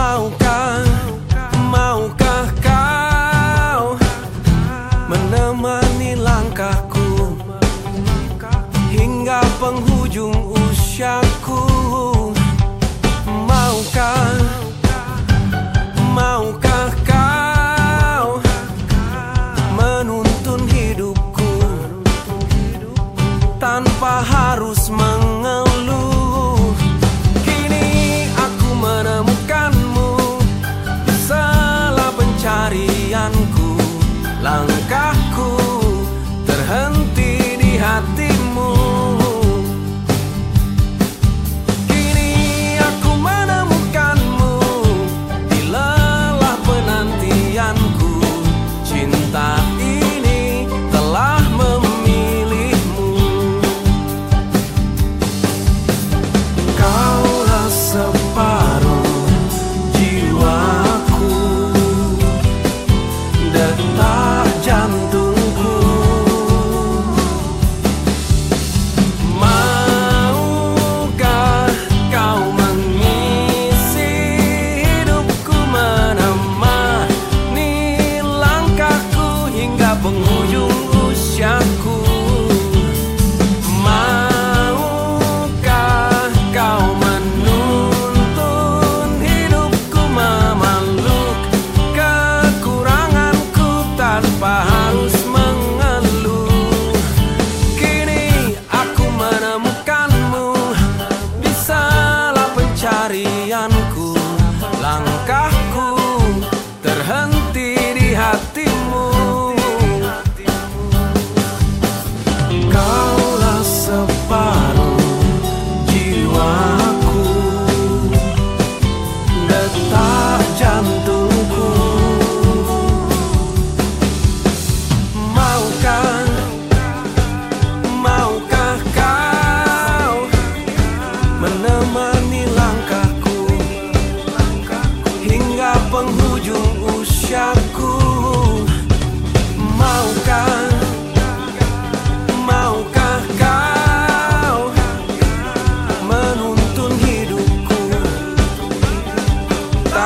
Maukah, maukah kau Menemani langkahku Hingga penghujung usiaku? Maukah, maukah kau Menuntun hidupku Tanpa harus meng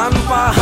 tanpa